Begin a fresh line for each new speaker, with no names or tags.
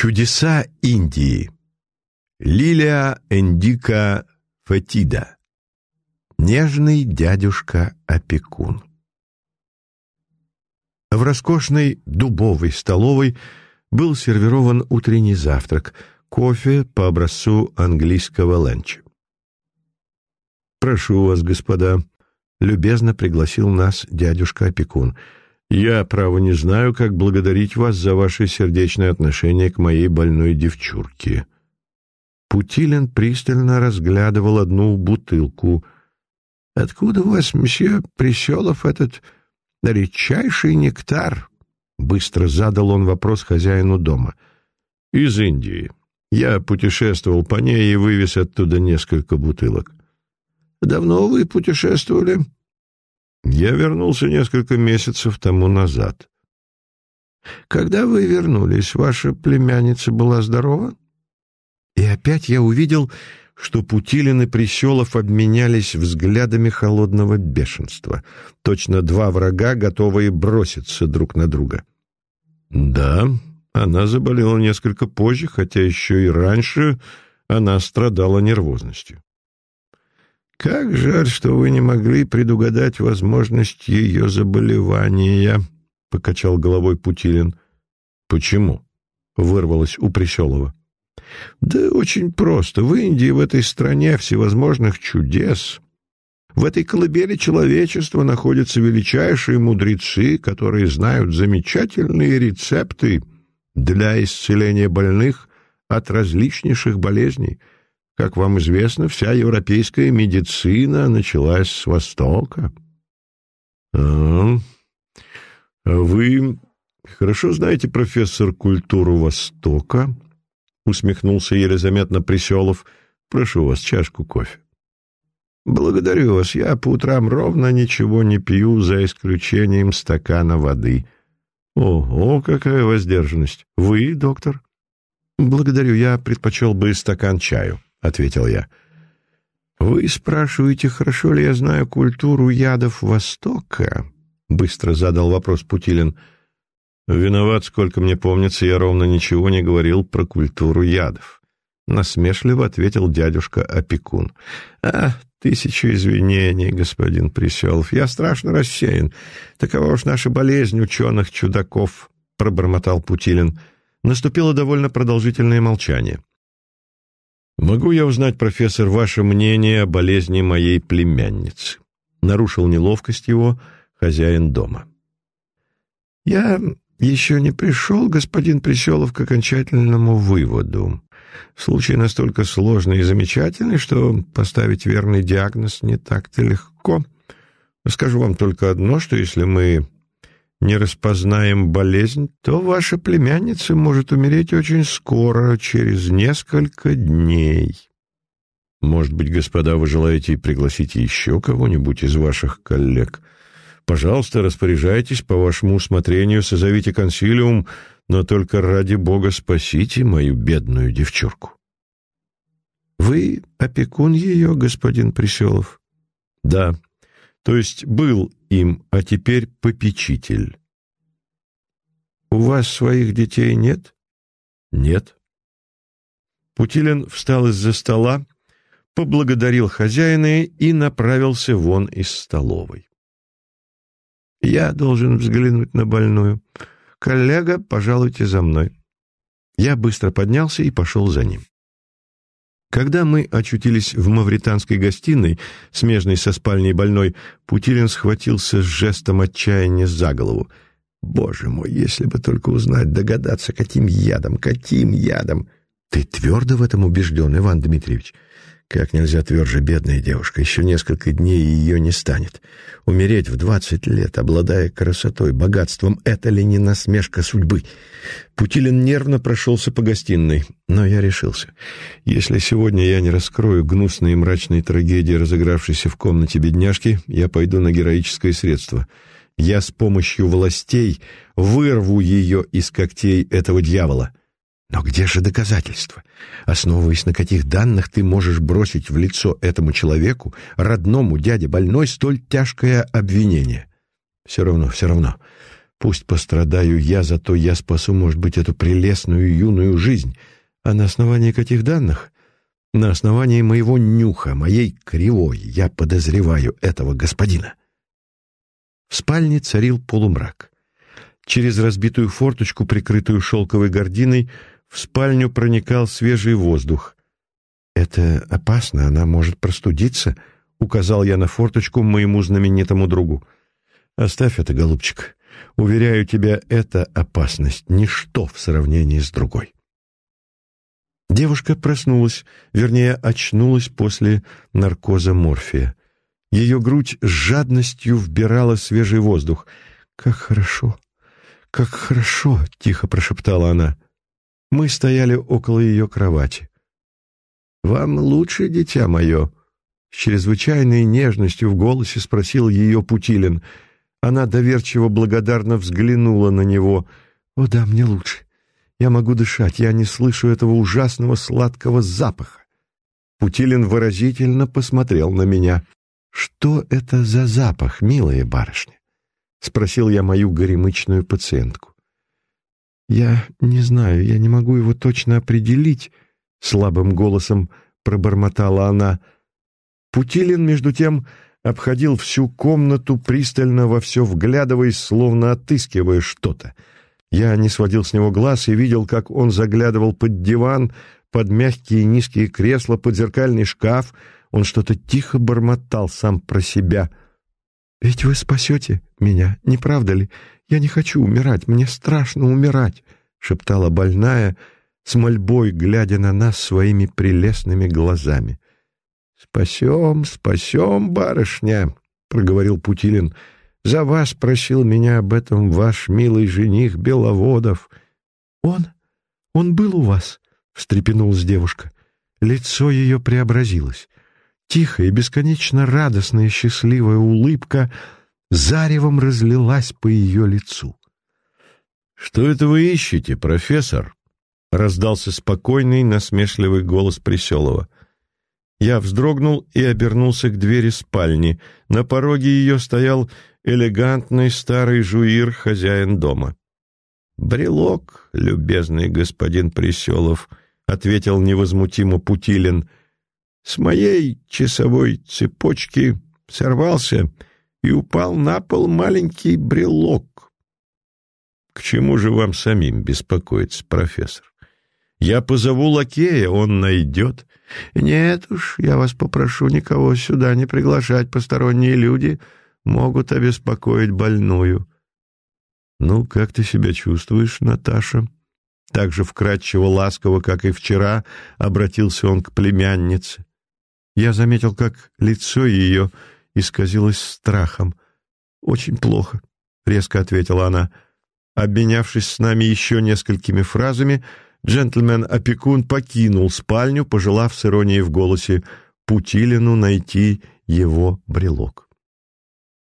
Чудеса Индии. Лилия Эндика Фатида. Нежный дядюшка-опекун. В роскошной дубовой столовой был сервирован утренний завтрак, кофе по образцу английского ленча. «Прошу вас, господа», — любезно пригласил нас дядюшка-опекун — я, право, не знаю, как благодарить вас за ваше сердечное отношение к моей больной девчурке». Путилин пристально разглядывал одну бутылку. «Откуда у вас, месье Приселов, этот редчайший нектар?» Быстро задал он вопрос хозяину дома. «Из Индии. Я путешествовал по ней и вывез оттуда несколько бутылок». «Давно вы путешествовали?» Я вернулся несколько месяцев тому назад. Когда вы вернулись, ваша племянница была здорова? И опять я увидел, что Путилин и Приселов обменялись взглядами холодного бешенства. Точно два врага, готовые броситься друг на друга. Да, она заболела несколько позже, хотя еще и раньше она страдала нервозностью. «Как жаль, что вы не могли предугадать возможность ее заболевания», — покачал головой Путилин. «Почему?» — вырвалось у Приселова. «Да очень просто. В Индии, в этой стране всевозможных чудес. В этой колыбели человечества находятся величайшие мудрецы, которые знают замечательные рецепты для исцеления больных от различнейших болезней». Как вам известно, вся европейская медицина началась с Востока. А, вы хорошо знаете, профессор, культуру Востока? Усмехнулся еле заметно Приселов. Прошу вас, чашку кофе. Благодарю вас. Я по утрам ровно ничего не пью, за исключением стакана воды. О, какая воздержанность. Вы, доктор? Благодарю, я предпочел бы стакан чаю. — ответил я. «Вы спрашиваете, хорошо ли я знаю культуру ядов Востока?» — быстро задал вопрос Путилин. «Виноват, сколько мне помнится, я ровно ничего не говорил про культуру ядов». Насмешливо ответил дядюшка-опекун. «А, тысячу извинений, господин Приселов. Я страшно рассеян. Такова уж наша болезнь ученых-чудаков», — пробормотал Путилин. Наступило довольно продолжительное молчание. «Могу я узнать, профессор, ваше мнение о болезни моей племянницы?» Нарушил неловкость его хозяин дома. «Я еще не пришел, господин Приселов, к окончательному выводу. Случай настолько сложный и замечательный, что поставить верный диагноз не так-то легко. Скажу вам только одно, что если мы не распознаем болезнь, то ваша племянница может умереть очень скоро, через несколько дней. Может быть, господа, вы желаете пригласить еще кого-нибудь из ваших коллег? Пожалуйста, распоряжайтесь по вашему усмотрению, созовите консилиум, но только ради бога спасите мою бедную девчурку. Вы опекун ее, господин Приселов? Да, то есть был им, а теперь попечитель. «У вас своих детей нет?» «Нет». Путилин встал из-за стола, поблагодарил хозяина и направился вон из столовой. «Я должен взглянуть на больную. Коллега, пожалуйте за мной». Я быстро поднялся и пошел за ним. Когда мы очутились в мавританской гостиной, смежной со спальней больной, Путилин схватился с жестом отчаяния за голову. «Боже мой, если бы только узнать, догадаться, каким ядом, каким ядом!» «Ты твердо в этом убежден, Иван Дмитриевич?» Как нельзя тверже, бедная девушка, еще несколько дней ее не станет. Умереть в двадцать лет, обладая красотой, богатством, это ли не насмешка судьбы? Путилин нервно прошелся по гостиной, но я решился. Если сегодня я не раскрою гнусные и мрачные трагедии, разыгравшейся в комнате бедняжки, я пойду на героическое средство. Я с помощью властей вырву ее из когтей этого дьявола. Но где же доказательства? Основываясь на каких данных ты можешь бросить в лицо этому человеку, родному дяде больной, столь тяжкое обвинение? Все равно, все равно. Пусть пострадаю я, зато я спасу, может быть, эту прелестную юную жизнь. А на основании каких данных? На основании моего нюха, моей кривой, я подозреваю этого господина. В спальне царил полумрак. Через разбитую форточку, прикрытую шелковой гординой, в спальню проникал свежий воздух. «Это опасно, она может простудиться», — указал я на форточку моему знаменитому другу. «Оставь это, голубчик. Уверяю тебя, эта опасность — ничто в сравнении с другой». Девушка проснулась, вернее, очнулась после наркоза морфия. Ее грудь с жадностью вбирала свежий воздух. «Как хорошо! Как хорошо!» — тихо прошептала она. Мы стояли около ее кровати. «Вам лучше, дитя мое?» С чрезвычайной нежностью в голосе спросил ее Путилин. Она доверчиво благодарно взглянула на него. «О да, мне лучше. Я могу дышать, я не слышу этого ужасного сладкого запаха». Путилин выразительно посмотрел на меня. «Что это за запах, милая барышня?» — спросил я мою горемычную пациентку. «Я не знаю, я не могу его точно определить», — слабым голосом пробормотала она. Путилин, между тем, обходил всю комнату, пристально во все вглядываясь, словно отыскивая что-то. Я не сводил с него глаз и видел, как он заглядывал под диван, под мягкие низкие кресла, под зеркальный шкаф — он что-то тихо бормотал сам про себя. «Ведь вы спасете меня, не правда ли? Я не хочу умирать, мне страшно умирать», — шептала больная, с мольбой глядя на нас своими прелестными глазами. «Спасем, спасем, барышня», — проговорил Путилин. «За вас просил меня об этом ваш милый жених Беловодов». «Он? Он был у вас?» — встрепенулась девушка. Лицо ее преобразилось. Тихая и бесконечно радостная счастливая улыбка заревом разлилась по ее лицу.
«Что это вы ищете, профессор?» — раздался спокойный, насмешливый голос Приселова. Я вздрогнул и обернулся к двери спальни. На пороге ее стоял элегантный старый жуир, хозяин дома. «Брелок, любезный господин Приселов», — ответил невозмутимо Путилин, — с моей часовой цепочки сорвался и упал на пол маленький брелок. К чему же вам самим беспокоиться, профессор? Я позову лакея, он найдет. Нет уж, я вас попрошу никого сюда не приглашать, посторонние люди могут обеспокоить больную. Ну, как ты себя чувствуешь, Наташа? Так же вкрадчиво ласково, как и вчера, обратился он к племяннице. Я заметил, как лицо ее исказилось страхом. «Очень плохо», — резко ответила она. Обменявшись с нами еще несколькими фразами, джентльмен-опекун покинул спальню, пожелав с иронией в голосе Путилину найти его брелок.